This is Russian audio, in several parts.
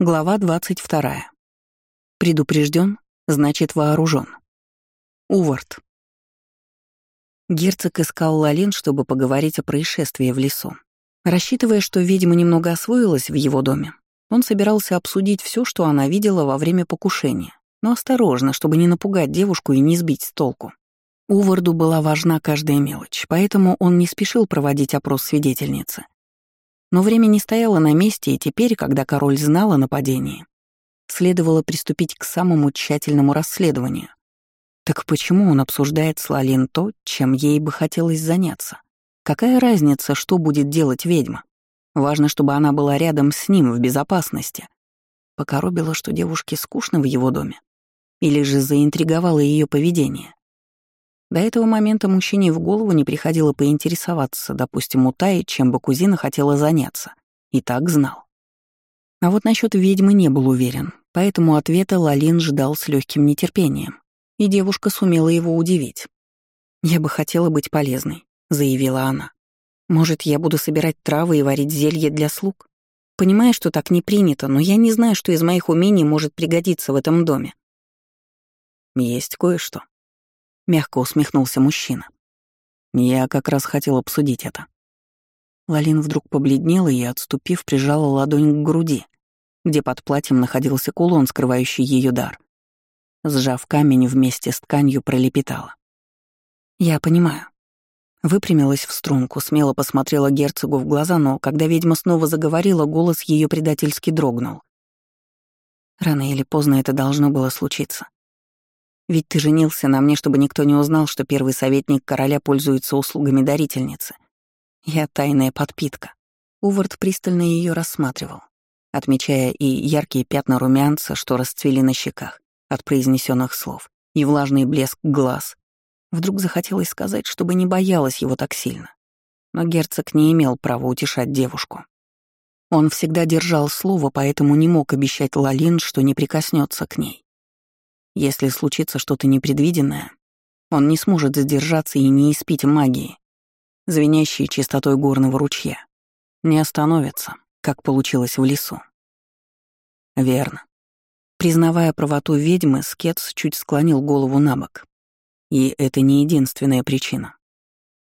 Глава 22. Предупрежден, значит вооружен. Увард. Герцог искал Лалин, чтобы поговорить о происшествии в лесу. Рассчитывая, что ведьма немного освоилась в его доме, он собирался обсудить все, что она видела во время покушения, но осторожно, чтобы не напугать девушку и не сбить с толку. Уварду была важна каждая мелочь, поэтому он не спешил проводить опрос свидетельницы — но время не стояло на месте, и теперь, когда король знал о нападении, следовало приступить к самому тщательному расследованию. Так почему он обсуждает с Лалин то, чем ей бы хотелось заняться? Какая разница, что будет делать ведьма? Важно, чтобы она была рядом с ним в безопасности. Покоробило, что девушке скучно в его доме. Или же заинтриговало ее поведение. До этого момента мужчине в голову не приходило поинтересоваться, допустим, у Таи, чем бы кузина хотела заняться. И так знал. А вот насчет ведьмы не был уверен, поэтому ответа Лалин ждал с легким нетерпением, и девушка сумела его удивить. «Я бы хотела быть полезной», — заявила она. «Может, я буду собирать травы и варить зелье для слуг? Понимаю, что так не принято, но я не знаю, что из моих умений может пригодиться в этом доме». «Есть кое-что», мягко усмехнулся мужчина. Я как раз хотел обсудить это. Лалин вдруг побледнела и, отступив, прижала ладонь к груди, где под платьем находился кулон, скрывающий ее дар. Сжав камень вместе с тканью, пролепетала. «Я понимаю». Выпрямилась в струнку, смело посмотрела герцогу в глаза, но когда ведьма снова заговорила, голос ее предательски дрогнул. Рано или поздно это должно было случиться. Ведь ты женился на мне, чтобы никто не узнал, что первый советник короля пользуется услугами дарительницы. Я тайная подпитка. Увард пристально ее рассматривал, отмечая и яркие пятна румянца, что расцвели на щеках от произнесенных слов, и влажный блеск глаз. Вдруг захотелось сказать, чтобы не боялась его так сильно. Но герцог не имел права утешать девушку. Он всегда держал слово, поэтому не мог обещать Лалин, что не прикоснется к ней. Если случится что-то непредвиденное, он не сможет сдержаться и не испить магии, звенящей чистотой горного ручья. Не остановится, как получилось в лесу. Верно. Признавая правоту ведьмы, Скетс чуть склонил голову на бок. И это не единственная причина.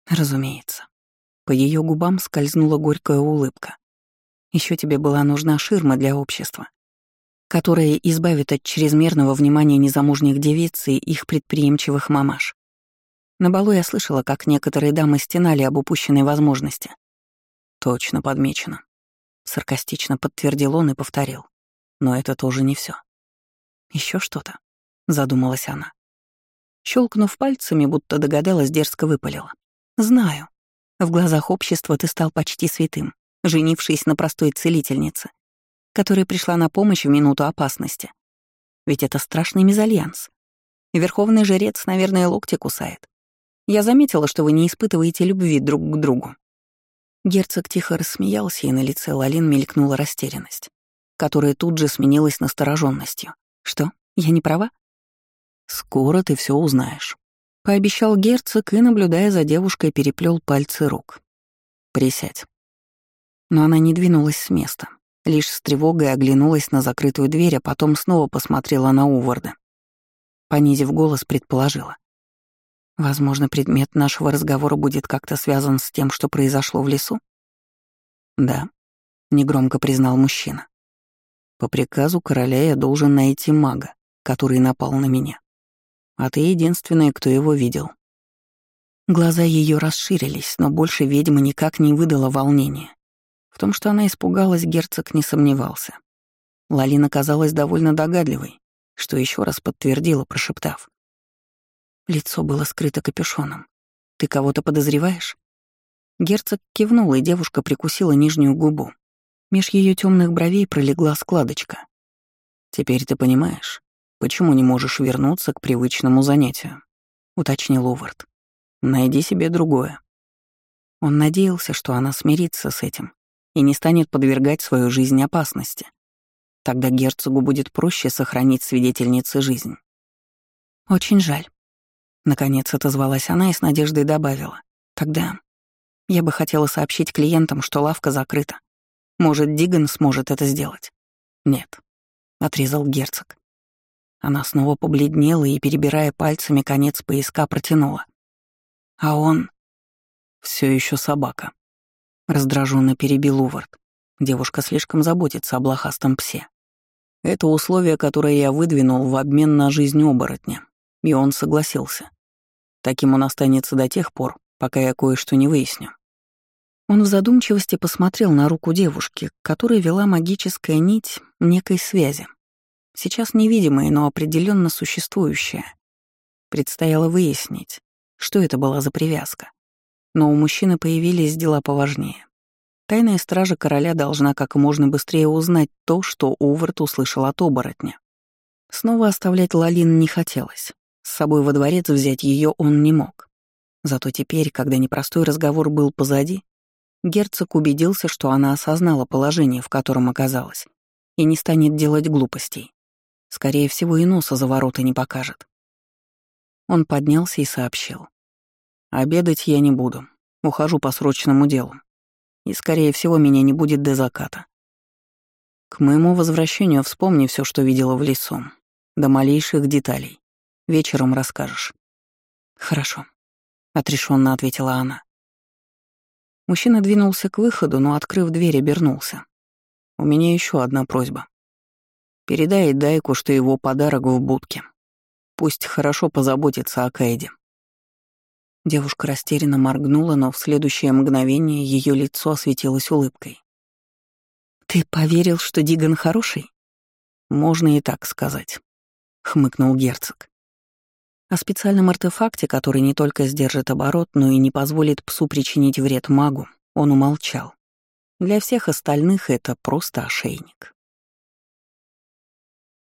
Разумеется. По ее губам скользнула горькая улыбка. Еще тебе была нужна ширма для общества которая избавит от чрезмерного внимания незамужних девиц и их предприимчивых мамаш. На балу я слышала, как некоторые дамы стенали об упущенной возможности. Точно подмечено. Саркастично подтвердил он и повторил. Но это тоже не все. Еще что-то, задумалась она. Щелкнув пальцами, будто догадалась, дерзко выпалила. «Знаю. В глазах общества ты стал почти святым, женившись на простой целительнице которая пришла на помощь в минуту опасности. Ведь это страшный мезальянс. Верховный жрец, наверное, локти кусает. Я заметила, что вы не испытываете любви друг к другу. Герцог тихо рассмеялся, и на лице Лалин мелькнула растерянность, которая тут же сменилась настороженностью. Что, я не права? Скоро ты все узнаешь. Пообещал герцог и, наблюдая за девушкой, переплел пальцы рук. Присядь. Но она не двинулась с места, Лишь с тревогой оглянулась на закрытую дверь, а потом снова посмотрела на Уварда. Понизив голос, предположила. «Возможно, предмет нашего разговора будет как-то связан с тем, что произошло в лесу?» «Да», — негромко признал мужчина. «По приказу короля я должен найти мага, который напал на меня. А ты единственная, кто его видел». Глаза ее расширились, но больше ведьма никак не выдала волнения. В том, что она испугалась, герцог не сомневался. Лалина казалась довольно догадливой, что еще раз подтвердила, прошептав. Лицо было скрыто капюшоном. «Ты кого-то подозреваешь?» Герцог кивнул, и девушка прикусила нижнюю губу. Меж ее темных бровей пролегла складочка. «Теперь ты понимаешь, почему не можешь вернуться к привычному занятию?» — уточнил Увард. «Найди себе другое». Он надеялся, что она смирится с этим, и не станет подвергать свою жизнь опасности. Тогда герцогу будет проще сохранить свидетельнице жизнь. «Очень жаль». Наконец отозвалась она и с надеждой добавила. «Тогда я бы хотела сообщить клиентам, что лавка закрыта. Может, Диган сможет это сделать. «Нет», — отрезал герцог. Она снова побледнела и, перебирая пальцами, конец поиска протянула. А он... все еще собака. Раздраженно перебил Увард. Девушка слишком заботится о блохастом псе. Это условие, которое я выдвинул в обмен на жизнь оборотня, и он согласился. Таким он останется до тех пор, пока я кое-что не выясню. Он в задумчивости посмотрел на руку девушки, которая вела магическая нить некой связи. Сейчас невидимая, но определенно существующая. Предстояло выяснить, что это была за привязка. Но у мужчины появились дела поважнее. Тайная стража короля должна как можно быстрее узнать то, что Увард услышал от оборотня. Снова оставлять Лалин не хотелось. С собой во дворец взять ее он не мог. Зато теперь, когда непростой разговор был позади, герцог убедился, что она осознала положение, в котором оказалась, и не станет делать глупостей. Скорее всего, и носа за ворота не покажет. Он поднялся и сообщил. «Обедать я не буду. Ухожу по срочному делу и, скорее всего, меня не будет до заката. К моему возвращению вспомни все, что видела в лесу, до малейших деталей. Вечером расскажешь. Хорошо, отрешенно ответила она. Мужчина двинулся к выходу, но, открыв дверь, обернулся. У меня еще одна просьба. Передай Дайку, что его подарок в будке. Пусть хорошо позаботится о Кэйде. Девушка растерянно моргнула, но в следующее мгновение ее лицо осветилось улыбкой. «Ты поверил, что Диган хороший?» «Можно и так сказать», — хмыкнул герцог. О специальном артефакте, который не только сдержит оборот, но и не позволит псу причинить вред магу, он умолчал. Для всех остальных это просто ошейник.